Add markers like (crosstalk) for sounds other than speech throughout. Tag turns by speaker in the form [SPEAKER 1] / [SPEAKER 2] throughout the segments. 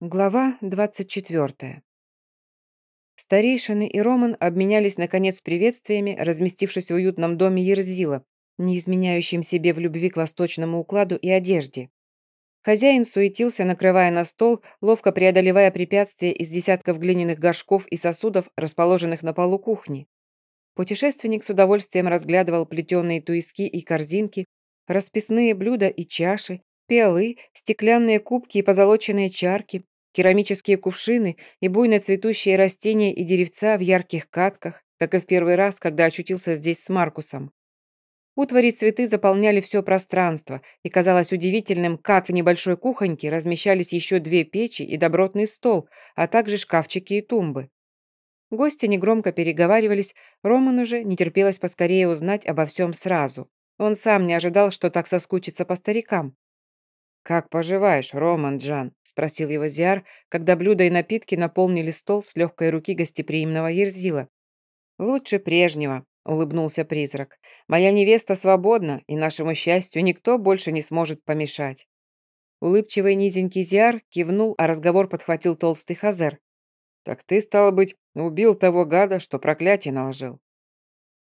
[SPEAKER 1] Глава 24. Старейшины и Роман обменялись, наконец, приветствиями, разместившись в уютном доме Ерзила, не изменяющим себе в любви к восточному укладу и одежде. Хозяин суетился, накрывая на стол, ловко преодолевая препятствия из десятков глиняных горшков и сосудов, расположенных на полу кухни. Путешественник с удовольствием разглядывал плетеные туиски и корзинки, расписные блюда и чаши, пиалы, стеклянные кубки и позолоченные чарки, керамические кувшины и буйно цветущие растения и деревца в ярких катках, как и в первый раз, когда очутился здесь с Маркусом. Утвари цветы заполняли все пространство, и казалось удивительным, как в небольшой кухоньке размещались еще две печи и добротный стол, а также шкафчики и тумбы. Гости негромко переговаривались, Роману же не терпелось поскорее узнать обо всем сразу. Он сам не ожидал, что так соскучится по старикам. «Как поживаешь, Роман Джан?» – спросил его Зиар, когда блюда и напитки наполнили стол с легкой руки гостеприимного Ерзила. «Лучше прежнего», – улыбнулся призрак. «Моя невеста свободна, и нашему счастью никто больше не сможет помешать». Улыбчивый низенький Зиар кивнул, а разговор подхватил толстый Хазер. «Так ты, стало быть, убил того гада, что проклятие наложил».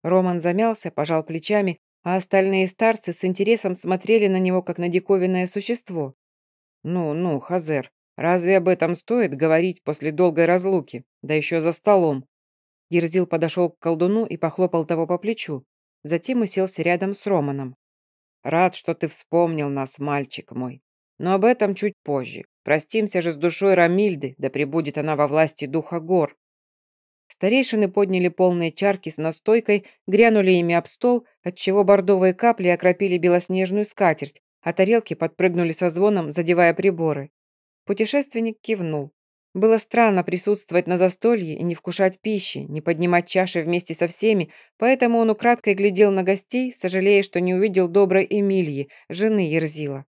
[SPEAKER 1] Роман замялся, пожал плечами, а остальные старцы с интересом смотрели на него, как на диковинное существо. «Ну, ну, Хазер, разве об этом стоит говорить после долгой разлуки, да еще за столом?» Ерзил подошел к колдуну и похлопал того по плечу. Затем уселся рядом с Романом. «Рад, что ты вспомнил нас, мальчик мой. Но об этом чуть позже. Простимся же с душой Рамильды, да пребудет она во власти духа гор. Старейшины подняли полные чарки с настойкой, грянули ими об стол, отчего бордовые капли окропили белоснежную скатерть, а тарелки подпрыгнули со звоном, задевая приборы. Путешественник кивнул. Было странно присутствовать на застолье и не вкушать пищи, не поднимать чаши вместе со всеми, поэтому он украдкой глядел на гостей, сожалея, что не увидел доброй Эмильи, жены Ерзила.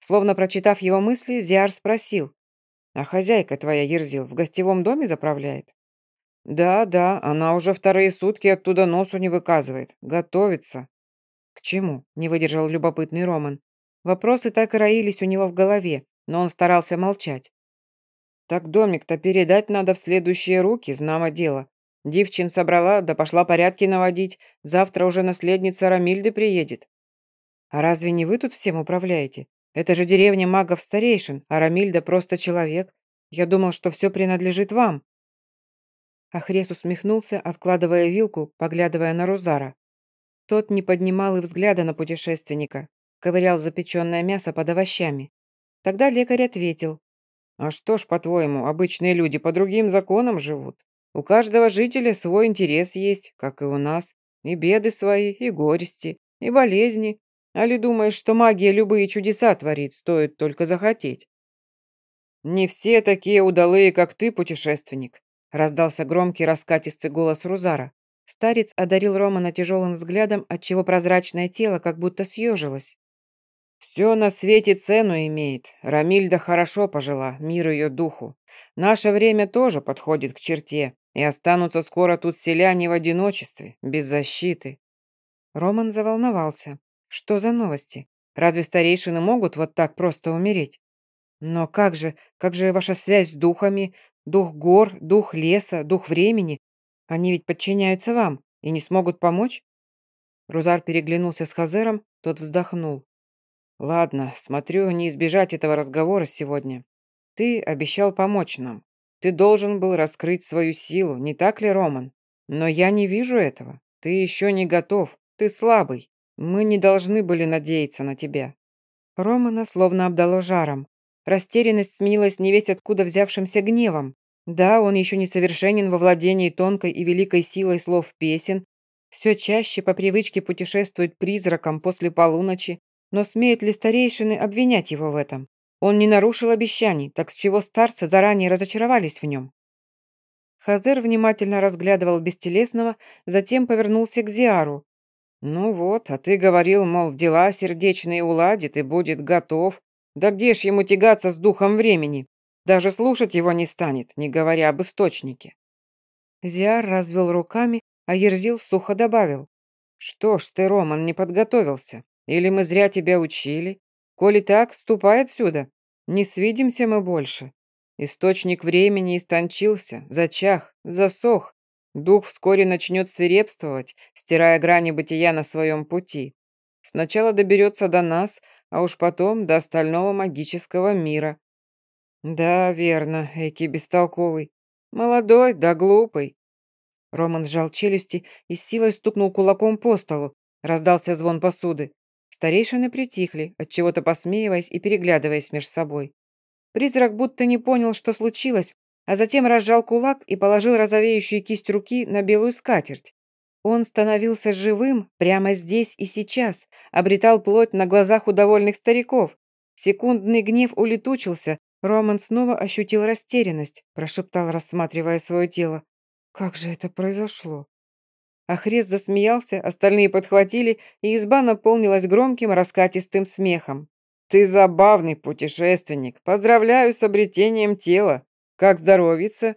[SPEAKER 1] Словно прочитав его мысли, Зиар спросил, «А хозяйка твоя, Ерзил, в гостевом доме заправляет?» «Да, да, она уже вторые сутки оттуда носу не выказывает. Готовится». «К чему?» – не выдержал любопытный Роман. Вопросы так и роились у него в голове, но он старался молчать. «Так домик-то передать надо в следующие руки, знамо дело. Девчин собрала, да пошла порядки наводить. Завтра уже наследница Рамильды приедет». «А разве не вы тут всем управляете? Это же деревня магов-старейшин, а Рамильда просто человек. Я думал, что все принадлежит вам». Ахрес усмехнулся, откладывая вилку, поглядывая на Рузара. Тот не поднимал и взгляда на путешественника, ковырял запеченное мясо под овощами. Тогда лекарь ответил. «А что ж, по-твоему, обычные люди по другим законам живут? У каждого жителя свой интерес есть, как и у нас. И беды свои, и горести, и болезни. А ли думаешь, что магия любые чудеса творит, стоит только захотеть?» «Не все такие удалые, как ты, путешественник. Раздался громкий раскатистый голос Рузара. Старец одарил Романа тяжелым взглядом, отчего прозрачное тело как будто съежилось. «Все на свете цену имеет. Рамильда хорошо пожила, мир ее духу. Наше время тоже подходит к черте, и останутся скоро тут селяне в одиночестве, без защиты». Роман заволновался. «Что за новости? Разве старейшины могут вот так просто умереть? Но как же, как же ваша связь с духами? Дух гор, дух леса, дух времени. Они ведь подчиняются вам и не смогут помочь?» Рузар переглянулся с Хазером, тот вздохнул. «Ладно, смотрю, не избежать этого разговора сегодня. Ты обещал помочь нам. Ты должен был раскрыть свою силу, не так ли, Роман? Но я не вижу этого. Ты еще не готов. Ты слабый. Мы не должны были надеяться на тебя». Романа словно обдало жаром. Растерянность сменилась невесть откуда взявшимся гневом. Да, он еще не совершенен во владении тонкой и великой силой слов песен, все чаще по привычке путешествует призраком после полуночи, но смеют ли старейшины обвинять его в этом? Он не нарушил обещаний, так с чего старцы заранее разочаровались в нем? Хазер внимательно разглядывал бестелесного, затем повернулся к Зиару. «Ну вот, а ты говорил, мол, дела сердечные уладит и будет готов. Да где ж ему тягаться с духом времени? Даже слушать его не станет, не говоря об источнике. Зиар развел руками, а Ерзил сухо добавил. «Что ж ты, Роман, не подготовился? Или мы зря тебя учили? Коли так, ступай отсюда. Не свидимся мы больше». Источник времени истончился, зачах, засох. Дух вскоре начнет свирепствовать, стирая грани бытия на своем пути. Сначала доберется до нас, а уж потом до остального магического мира. Да, верно, Эки бестолковый. Молодой, да глупый. Роман сжал челюсти и с силой стукнул кулаком по столу. Раздался звон посуды. Старейшины притихли, отчего-то посмеиваясь и переглядываясь между собой. Призрак будто не понял, что случилось, а затем разжал кулак и положил розовеющую кисть руки на белую скатерть. Он становился живым прямо здесь и сейчас, обретал плоть на глазах у довольных стариков. Секундный гнев улетучился, Роман снова ощутил растерянность, прошептал, рассматривая свое тело. «Как же это произошло?» Ахрест засмеялся, остальные подхватили, и изба наполнилась громким раскатистым смехом. «Ты забавный путешественник. Поздравляю с обретением тела. Как здоровится?»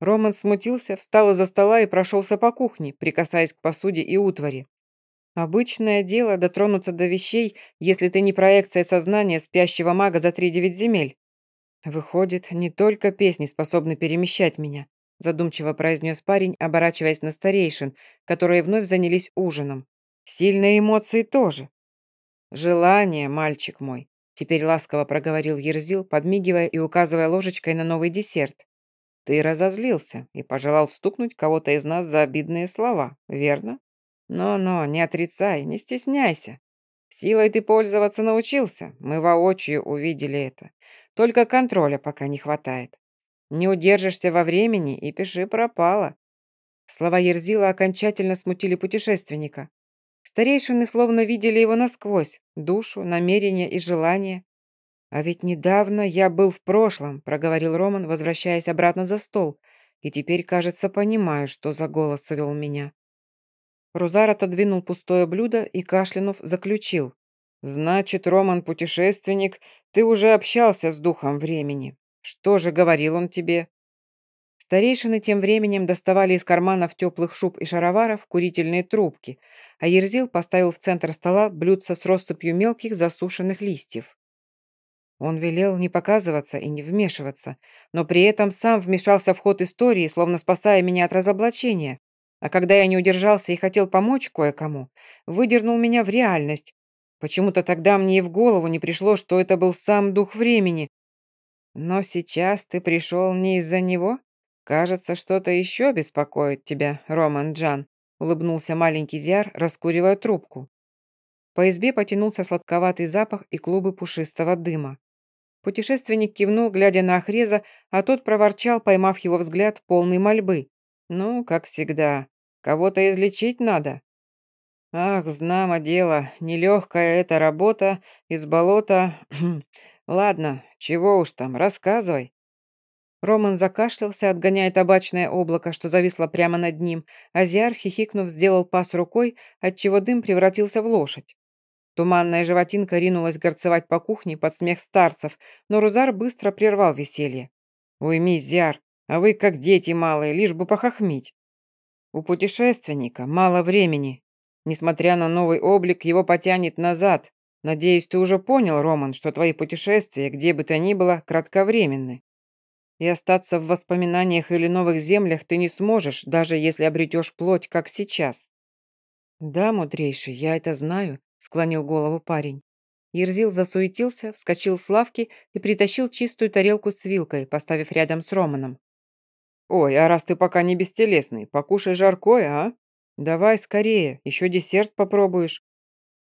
[SPEAKER 1] Роман смутился, встал из-за стола и прошелся по кухне, прикасаясь к посуде и утвари. Обычное дело дотронуться до вещей, если ты не проекция сознания спящего мага за три девять земель. Выходит, не только песни способны перемещать меня, задумчиво произнес парень, оборачиваясь на старейшин, которые вновь занялись ужином. Сильные эмоции тоже. «Желание, мальчик мой», — теперь ласково проговорил Ерзил, подмигивая и указывая ложечкой на новый десерт. «Ты разозлился и пожелал стукнуть кого-то из нас за обидные слова, верно? Но-но, не отрицай, не стесняйся. Силой ты пользоваться научился, мы воочию увидели это. Только контроля пока не хватает. Не удержишься во времени и пиши пропало». Слова Ерзила окончательно смутили путешественника. Старейшины словно видели его насквозь, душу, намерения и желания. «А ведь недавно я был в прошлом», — проговорил Роман, возвращаясь обратно за стол, «и теперь, кажется, понимаю, что за голос совел меня». Рузар отодвинул пустое блюдо и, кашлянув, заключил. «Значит, Роман, путешественник, ты уже общался с духом времени. Что же говорил он тебе?» Старейшины тем временем доставали из карманов теплых шуб и шароваров курительные трубки, а Ерзил поставил в центр стола блюдце с россыпью мелких засушенных листьев. Он велел не показываться и не вмешиваться, но при этом сам вмешался в ход истории, словно спасая меня от разоблачения. А когда я не удержался и хотел помочь кое-кому, выдернул меня в реальность. Почему-то тогда мне и в голову не пришло, что это был сам дух времени. Но сейчас ты пришел не из-за него? «Кажется, что-то еще беспокоит тебя, Роман Джан», улыбнулся маленький Зиар, раскуривая трубку. По избе потянулся сладковатый запах и клубы пушистого дыма. Путешественник кивнул, глядя на Ахреза, а тот проворчал, поймав его взгляд, полный мольбы. «Ну, как всегда, кого-то излечить надо». «Ах, знамо дело, нелегкая эта работа, из болота... (clears throat) Ладно, чего уж там, рассказывай». Роман закашлялся, отгоняя табачное облако, что зависло прямо над ним, а Зиар, хихикнув, сделал пас рукой, отчего дым превратился в лошадь. Туманная животинка ринулась горцевать по кухне под смех старцев, но Рузар быстро прервал веселье. «Уйми, Зиар, а вы как дети малые, лишь бы похохмить». У путешественника мало времени. Несмотря на новый облик, его потянет назад. Надеюсь, ты уже понял, Роман, что твои путешествия, где бы то ни было, кратковременны. И остаться в воспоминаниях или новых землях ты не сможешь, даже если обретешь плоть, как сейчас». «Да, мудрейший, я это знаю», — склонил голову парень. Ерзил засуетился, вскочил с лавки и притащил чистую тарелку с вилкой, поставив рядом с Романом. «Ой, а раз ты пока не бестелесный, покушай жаркое, а? Давай скорее, еще десерт попробуешь».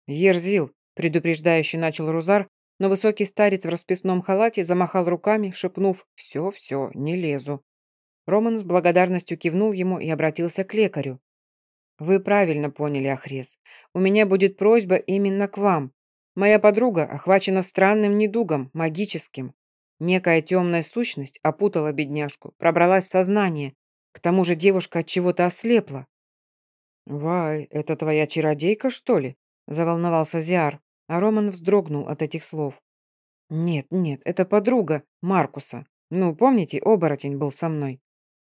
[SPEAKER 1] «Ерзил», — предупреждающе начал Рузар, но высокий старец в расписном халате замахал руками, шепнув «Все, все, не лезу». Роман с благодарностью кивнул ему и обратился к лекарю. «Вы правильно поняли, Ахрес. У меня будет просьба именно к вам. Моя подруга охвачена странным недугом, магическим. Некая темная сущность опутала бедняжку, пробралась в сознание. К тому же девушка от чего-то ослепла». «Вай, это твоя чародейка, что ли?» – заволновался Зиар а Роман вздрогнул от этих слов. «Нет, нет, это подруга Маркуса. Ну, помните, оборотень был со мной?»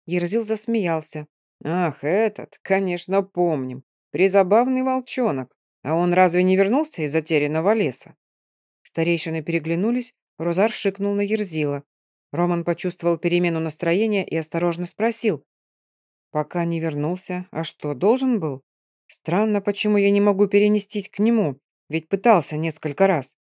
[SPEAKER 1] Ерзил засмеялся. «Ах, этот, конечно, помним. Призабавный волчонок. А он разве не вернулся из затерянного леса?» Старейшины переглянулись, Розар шикнул на Ерзила. Роман почувствовал перемену настроения и осторожно спросил. «Пока не вернулся. А что, должен был? Странно, почему я не могу перенестись к нему, ведь пытался несколько раз».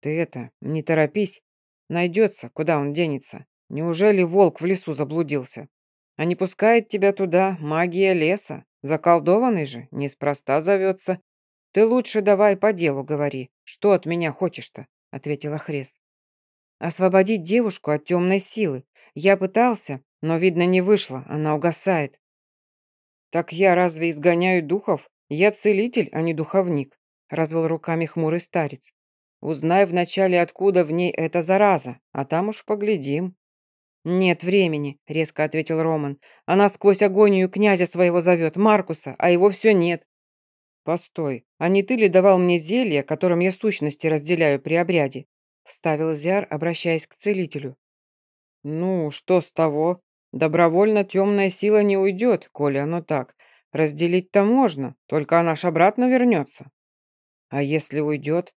[SPEAKER 1] «Ты это, не торопись. Найдется, куда он денется. Неужели волк в лесу заблудился? А не пускает тебя туда магия леса. Заколдованный же, неспроста зовется. Ты лучше давай по делу говори. Что от меня хочешь-то?» — ответила Хрес. «Освободить девушку от темной силы. Я пытался, но, видно, не вышло, она угасает». «Так я разве изгоняю духов? Я целитель, а не духовник», — развел руками хмурый старец. «Узнай вначале, откуда в ней эта зараза, а там уж поглядим». «Нет времени», — резко ответил Роман. «Она сквозь агонию князя своего зовет, Маркуса, а его все нет». «Постой, а не ты ли давал мне зелье, которым я сущности разделяю при обряде?» — вставил Зиар, обращаясь к целителю. «Ну, что с того? Добровольно темная сила не уйдет, коли оно так. Разделить-то можно, только она ж обратно вернется». «А если уйдет?»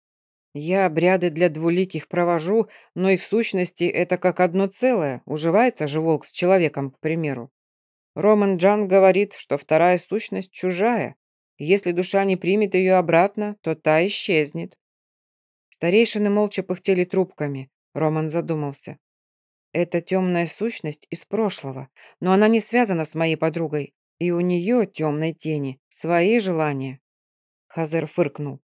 [SPEAKER 1] Я обряды для двуликих провожу, но их сущности это как одно целое, уживается же волк с человеком, к примеру. Роман Джан говорит, что вторая сущность чужая. Если душа не примет ее обратно, то та исчезнет. Старейшины молча пыхтели трубками. Роман задумался. Это темная сущность из прошлого, но она не связана с моей подругой, и у нее, темной тени, свои желания. Хазер фыркнул.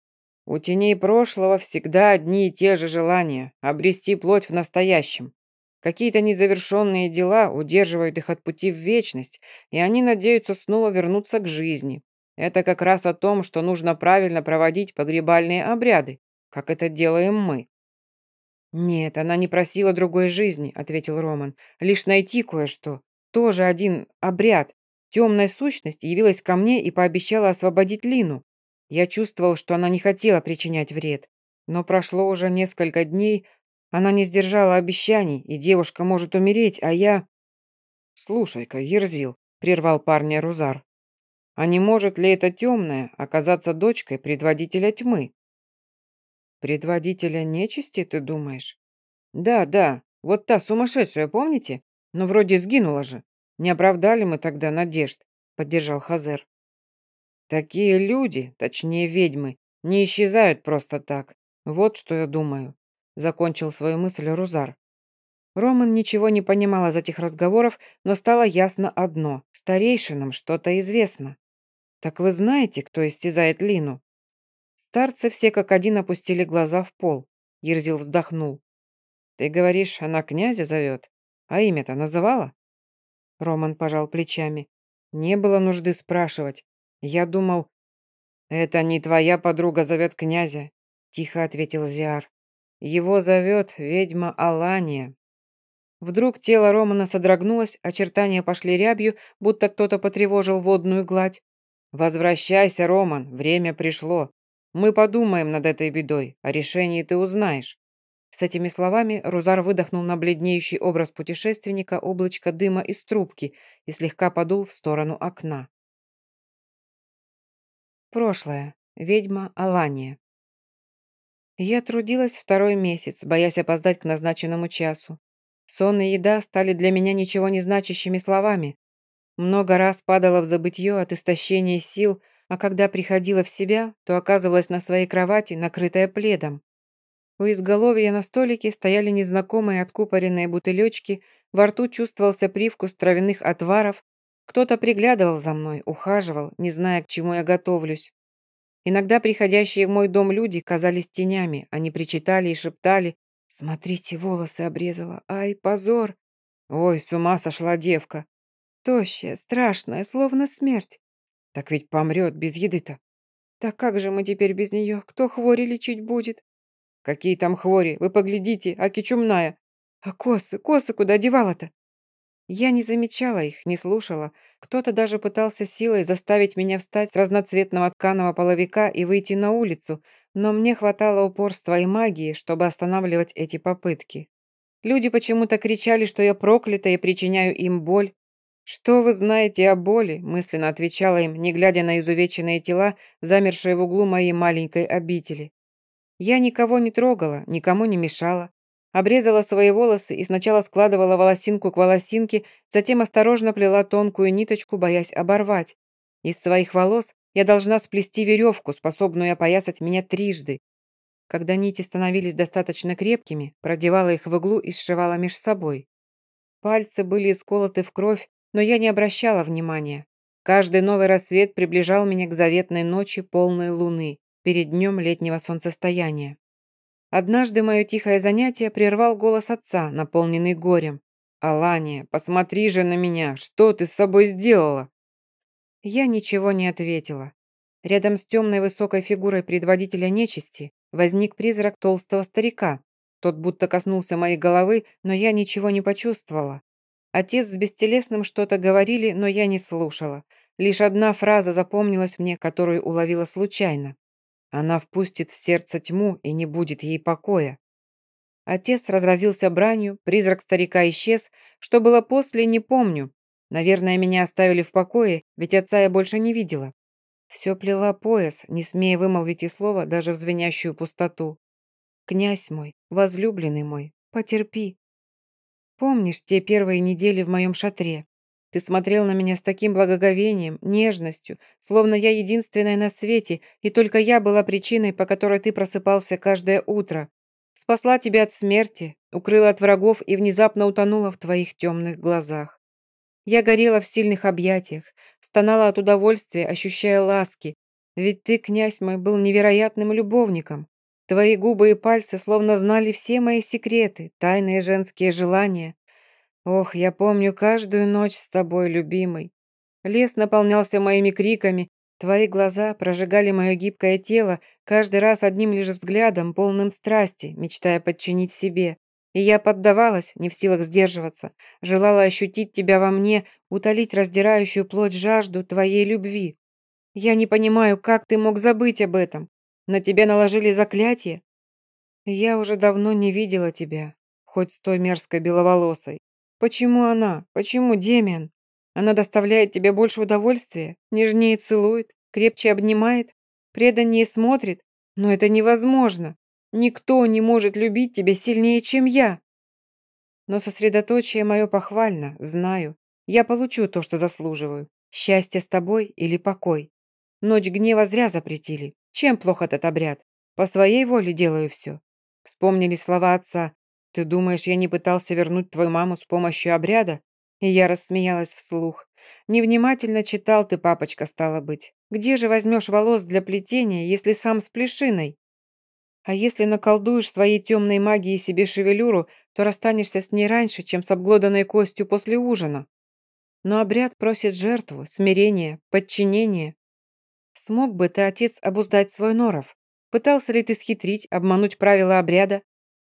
[SPEAKER 1] У теней прошлого всегда одни и те же желания – обрести плоть в настоящем. Какие-то незавершенные дела удерживают их от пути в вечность, и они надеются снова вернуться к жизни. Это как раз о том, что нужно правильно проводить погребальные обряды, как это делаем мы. «Нет, она не просила другой жизни», — ответил Роман. «Лишь найти кое-что. Тоже один обряд. Темная сущность явилась ко мне и пообещала освободить Лину. Я чувствовал, что она не хотела причинять вред. Но прошло уже несколько дней, она не сдержала обещаний, и девушка может умереть, а я... «Слушай-ка, Ерзил», — прервал парня Рузар, «а не может ли эта темная оказаться дочкой предводителя тьмы?» «Предводителя нечисти, ты думаешь?» «Да, да, вот та сумасшедшая, помните? Но вроде сгинула же. Не оправдали мы тогда надежд», — поддержал Хазер. Такие люди, точнее ведьмы, не исчезают просто так. Вот что я думаю. Закончил свою мысль Рузар. Роман ничего не понимал из этих разговоров, но стало ясно одно. Старейшинам что-то известно. «Так вы знаете, кто истязает Лину?» Старцы все как один опустили глаза в пол. Ерзил вздохнул. «Ты говоришь, она князя зовет? А имя-то называла?» Роман пожал плечами. Не было нужды спрашивать. Я думал, это не твоя подруга зовет князя, тихо ответил Зиар. Его зовет ведьма Алания. Вдруг тело Романа содрогнулось, очертания пошли рябью, будто кто-то потревожил водную гладь. «Возвращайся, Роман, время пришло. Мы подумаем над этой бедой, о решении ты узнаешь». С этими словами Рузар выдохнул на бледнеющий образ путешественника облачко дыма из трубки и слегка подул в сторону окна. Прошлое. Ведьма Алания. Я трудилась второй месяц, боясь опоздать к назначенному часу. Сон и еда стали для меня ничего не значащими словами. Много раз падала в забытье от истощения сил, а когда приходила в себя, то оказывалась на своей кровати, накрытая пледом. У изголовья на столике стояли незнакомые откупоренные бутылечки, во рту чувствовался привкус травяных отваров, кто-то приглядывал за мной, ухаживал, не зная, к чему я готовлюсь. Иногда приходящие в мой дом люди казались тенями, они причитали и шептали «Смотрите, волосы обрезала, ай, позор!» «Ой, с ума сошла девка!» «Тощая, страшная, словно смерть!» «Так ведь помрет без еды-то!» «Так как же мы теперь без нее? Кто хвори лечить будет?» «Какие там хвори? Вы поглядите, аки чумная!» «А косы, косы куда девала-то?» Я не замечала их, не слушала. Кто-то даже пытался силой заставить меня встать с разноцветного тканого половика и выйти на улицу, но мне хватало упорства и магии, чтобы останавливать эти попытки. Люди почему-то кричали, что я проклята и причиняю им боль. «Что вы знаете о боли?» – мысленно отвечала им, не глядя на изувеченные тела, замершие в углу моей маленькой обители. Я никого не трогала, никому не мешала. обрезала свои волосы и сначала складывала волосинку к волосинке, затем осторожно плела тонкую ниточку, боясь оборвать. Из своих волос я должна сплести веревку, способную опоясать меня трижды. Когда нити становились достаточно крепкими, продевала их в иглу и сшивала меж собой. Пальцы были исколоты в кровь, но я не обращала внимания. Каждый новый рассвет приближал меня к заветной ночи полной луны, перед днем летнего солнцестояния. Однажды мое тихое занятие прервал голос отца, наполненный горем. «Алания, посмотри же на меня! Что ты с собой сделала?» Я ничего не ответила. Рядом с темной высокой фигурой предводителя нечисти возник призрак толстого старика. Тот будто коснулся моей головы, но я ничего не почувствовала. Отец с бестелесным что-то говорили, но я не слушала. Лишь одна фраза запомнилась мне, которую уловила случайно. Она впустит в сердце тьму и не будет ей покоя. Отец разразился бранью, призрак старика исчез. Что было после, не помню. Наверное, меня оставили в покое, ведь отца я больше не видела. Все плела пояс, не смея вымолвить и слова даже в звенящую пустоту. «Князь мой, возлюбленный мой, потерпи». Помнишь те первые недели в моем шатре? Ты смотрел на меня с таким благоговением, нежностью, словно я единственная на свете, и только я была причиной, по которой ты просыпался каждое утро. Спасла тебя от смерти, укрыла от врагов и внезапно утонула в твоих темных глазах. Я горела в сильных объятиях, стонала от удовольствия, ощущая ласки. Ведь ты, князь мой, был невероятным любовником. Твои губы и пальцы словно знали все мои секреты, тайные женские желания. Ох, я помню каждую ночь с тобой, любимый. Лес наполнялся моими криками, твои глаза прожигали мое гибкое тело, каждый раз одним лишь взглядом, полным страсти, мечтая подчинить себе. И я поддавалась, не в силах сдерживаться, желала ощутить тебя во мне, утолить раздирающую плоть жажду твоей любви. Я не понимаю, как ты мог забыть об этом? На тебя наложили заклятие? Я уже давно не видела тебя, хоть с той мерзкой беловолосой. Почему она? Почему Демиан? Она доставляет тебе больше удовольствия, нежнее целует, крепче обнимает, преданнее смотрит? Но это невозможно. Никто не может любить тебя сильнее, чем я. Но сосредоточие мое похвально, знаю. Я получу то, что заслуживаю. Счастье с тобой или покой. Ночь гнева зря запретили. Чем плох этот обряд? По своей воле делаю все. Вспомнили слова отца. Ты думаешь, я не пытался вернуть твою маму с помощью обряда? И я рассмеялась вслух. Невнимательно читал ты, папочка, стало быть. Где же возьмешь волос для плетения, если сам с плешиной? А если наколдуешь своей темной магией себе шевелюру, то расстанешься с ней раньше, чем с обглоданной костью после ужина. Но обряд просит жертву, смирение, подчинение. Смог бы ты, отец, обуздать свой норов? Пытался ли ты схитрить, обмануть правила обряда?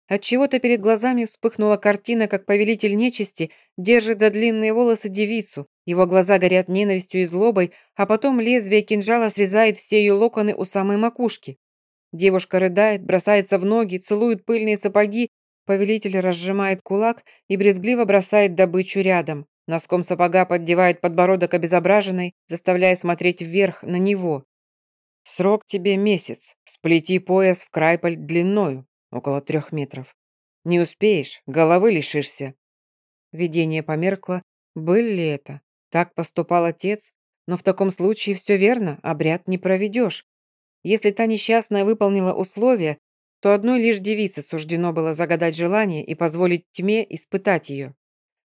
[SPEAKER 1] Отчего-то перед глазами вспыхнула картина, как повелитель нечисти держит за длинные волосы девицу, его глаза горят ненавистью и злобой, а потом лезвие кинжала срезает все ее локоны у самой макушки. Девушка рыдает, бросается в ноги, целует пыльные сапоги. Повелитель разжимает кулак и брезгливо бросает добычу рядом. Носком сапога поддевает подбородок обезображенной, заставляя смотреть вверх на него. «Срок тебе месяц. Сплети пояс в крайполь длиною, около трех метров. Не успеешь, головы лишишься». Видение померкло. Был ли это? Так поступал отец? Но в таком случае все верно, обряд не проведешь. Если та несчастная выполнила условия, то одной лишь девице суждено было загадать желание и позволить тьме испытать ее.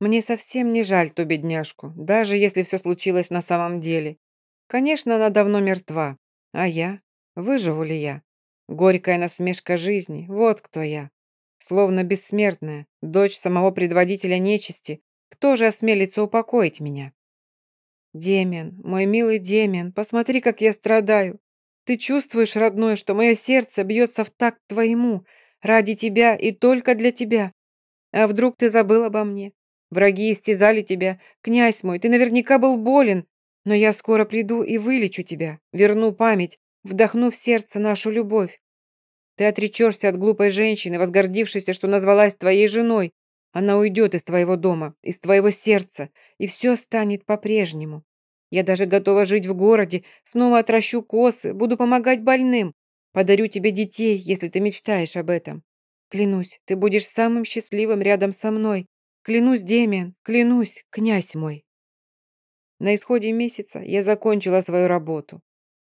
[SPEAKER 1] Мне совсем не жаль ту бедняжку, даже если все случилось на самом деле. Конечно, она давно мертва. А я? Выживу ли я? Горькая насмешка жизни, вот кто я. Словно бессмертная, дочь самого предводителя нечисти. Кто же осмелится упокоить меня? Демиан, мой милый Демиан, посмотри, как я страдаю. Ты чувствуешь, родной, что мое сердце бьется в такт твоему, ради тебя и только для тебя. А вдруг ты забыл обо мне? Враги истязали тебя. Князь мой, ты наверняка был болен, но я скоро приду и вылечу тебя, верну память, вдохну в сердце нашу любовь. Ты отречешься от глупой женщины, возгордившейся, что назвалась твоей женой. Она уйдет из твоего дома, из твоего сердца, и все станет по-прежнему. Я даже готова жить в городе, снова отращу косы, буду помогать больным. Подарю тебе детей, если ты мечтаешь об этом. Клянусь, ты будешь самым счастливым рядом со мной. Клянусь, Демиан, клянусь, князь мой. На исходе месяца я закончила свою работу.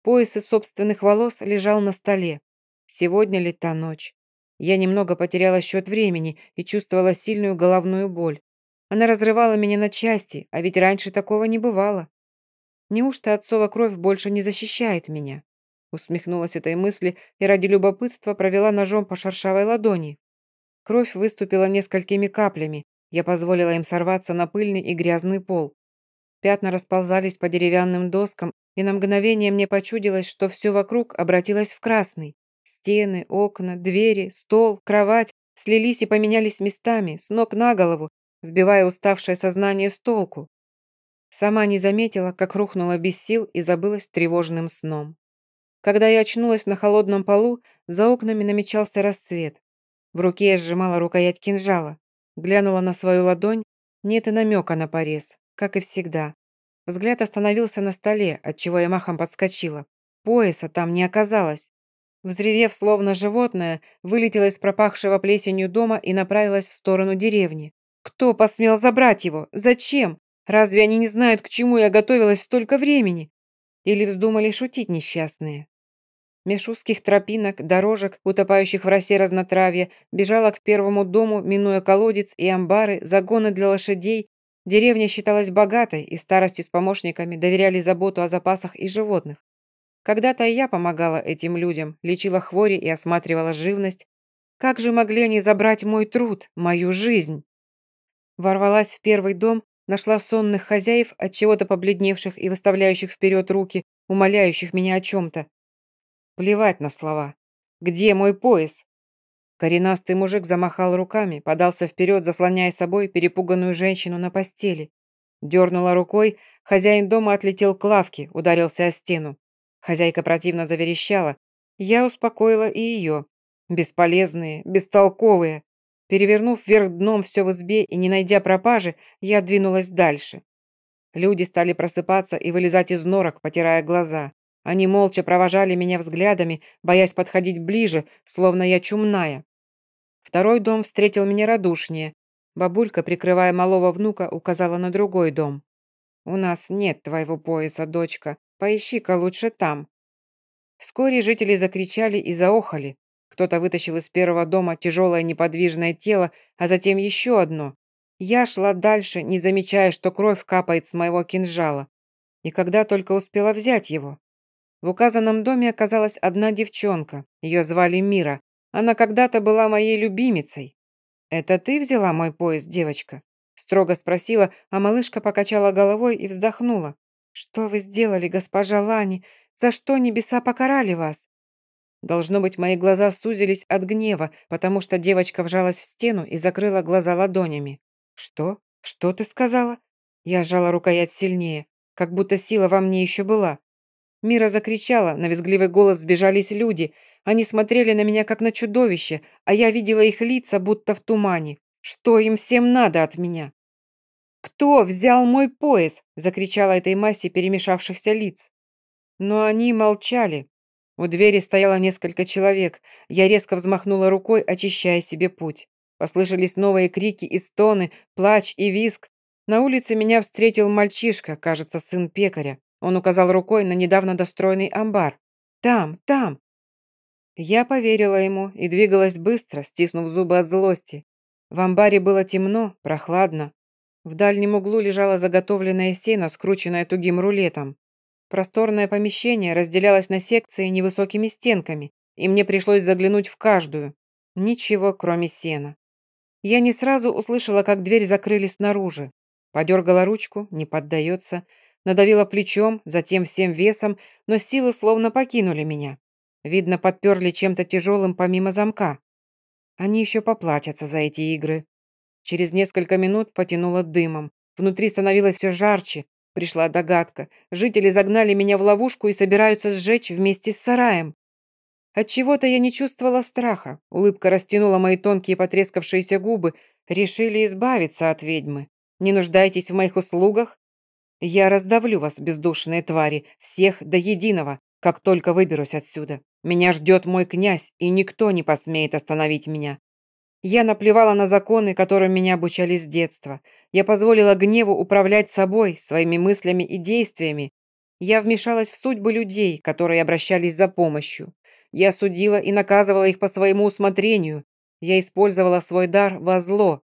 [SPEAKER 1] Пояс из собственных волос лежал на столе. Сегодня ли та ночь? Я немного потеряла счет времени и чувствовала сильную головную боль. Она разрывала меня на части, а ведь раньше такого не бывало. Неужто отцова кровь больше не защищает меня? Усмехнулась этой мысли и ради любопытства провела ножом по шершавой ладони. Кровь выступила несколькими каплями. Я позволила им сорваться на пыльный и грязный пол. Пятна расползались по деревянным доскам, и на мгновение мне почудилось, что все вокруг обратилось в красный. Стены, окна, двери, стол, кровать слились и поменялись местами, с ног на голову, сбивая уставшее сознание с толку. Сама не заметила, как рухнула без сил и забылась тревожным сном. Когда я очнулась на холодном полу, за окнами намечался рассвет. В руке я сжимала рукоять кинжала. Глянула на свою ладонь, нет и намека на порез как и всегда. Взгляд остановился на столе, отчего я махом подскочила. Пояса там не оказалось. Взревев, словно животное, вылетела из пропахшего плесенью дома и направилась в сторону деревни. Кто посмел забрать его? Зачем? Разве они не знают, к чему я готовилась столько времени? Или вздумали шутить несчастные? Меж узких тропинок, дорожек, утопающих в росе разнотравья, бежала к первому дому, минуя колодец и амбары, загоны для лошадей, Деревня считалась богатой, и старости с помощниками доверяли заботу о запасах и животных. Когда-то и я помогала этим людям, лечила хвори и осматривала живность. Как же могли они забрать мой труд, мою жизнь? Ворвалась в первый дом, нашла сонных хозяев, от чего-то побледневших и выставляющих вперед руки, умоляющих меня о чем-то. Плевать на слова. Где мой пояс? Коренастый мужик замахал руками, подался вперед, заслоняя собой перепуганную женщину на постели. Дернула рукой, хозяин дома отлетел к лавке, ударился о стену. Хозяйка противно заверещала. Я успокоила и ее. Бесполезные, бестолковые. Перевернув вверх дном все в избе и не найдя пропажи, я двинулась дальше. Люди стали просыпаться и вылезать из норок, потирая глаза. Они молча провожали меня взглядами, боясь подходить ближе, словно я чумная. Второй дом встретил меня радушнее. Бабулька, прикрывая малого внука, указала на другой дом. «У нас нет твоего пояса, дочка. Поищи-ка лучше там». Вскоре жители закричали и заохали. Кто-то вытащил из первого дома тяжелое неподвижное тело, а затем еще одно. Я шла дальше, не замечая, что кровь капает с моего кинжала. И когда только успела взять его. В указанном доме оказалась одна девчонка. Ее звали Мира. Она когда-то была моей любимицей. «Это ты взяла мой пояс, девочка?» Строго спросила, а малышка покачала головой и вздохнула. «Что вы сделали, госпожа Лани? За что небеса покарали вас?» Должно быть, мои глаза сузились от гнева, потому что девочка вжалась в стену и закрыла глаза ладонями. «Что? Что ты сказала?» Я сжала рукоять сильнее, как будто сила во мне еще была. Мира закричала, на визгливый голос сбежались люди. Они смотрели на меня, как на чудовище, а я видела их лица, будто в тумане. Что им всем надо от меня? «Кто взял мой пояс?» – закричала этой массе перемешавшихся лиц. Но они молчали. У двери стояло несколько человек. Я резко взмахнула рукой, очищая себе путь. Послышались новые крики и стоны, плач и визг. На улице меня встретил мальчишка, кажется, сын пекаря. Он указал рукой на недавно достроенный амбар. «Там, там!» Я поверила ему и двигалась быстро, стиснув зубы от злости. В амбаре было темно, прохладно. В дальнем углу лежала заготовленная сено, скрученная тугим рулетом. Просторное помещение разделялось на секции невысокими стенками, и мне пришлось заглянуть в каждую. Ничего, кроме сена. Я не сразу услышала, как дверь закрыли снаружи. Подергала ручку, не поддается. Надавила плечом, затем всем весом, но силы словно покинули меня. Видно, подперли чем-то тяжелым помимо замка. Они еще поплатятся за эти игры. Через несколько минут потянуло дымом. Внутри становилось все жарче. Пришла догадка. Жители загнали меня в ловушку и собираются сжечь вместе с сараем. От чего то я не чувствовала страха. Улыбка растянула мои тонкие потрескавшиеся губы. Решили избавиться от ведьмы. Не нуждайтесь в моих услугах? Я раздавлю вас, бездушные твари, всех до единого, как только выберусь отсюда. Меня ждет мой князь, и никто не посмеет остановить меня. Я наплевала на законы, которым меня обучали с детства. Я позволила гневу управлять собой, своими мыслями и действиями. Я вмешалась в судьбы людей, которые обращались за помощью. Я судила и наказывала их по своему усмотрению. Я использовала свой дар во зло.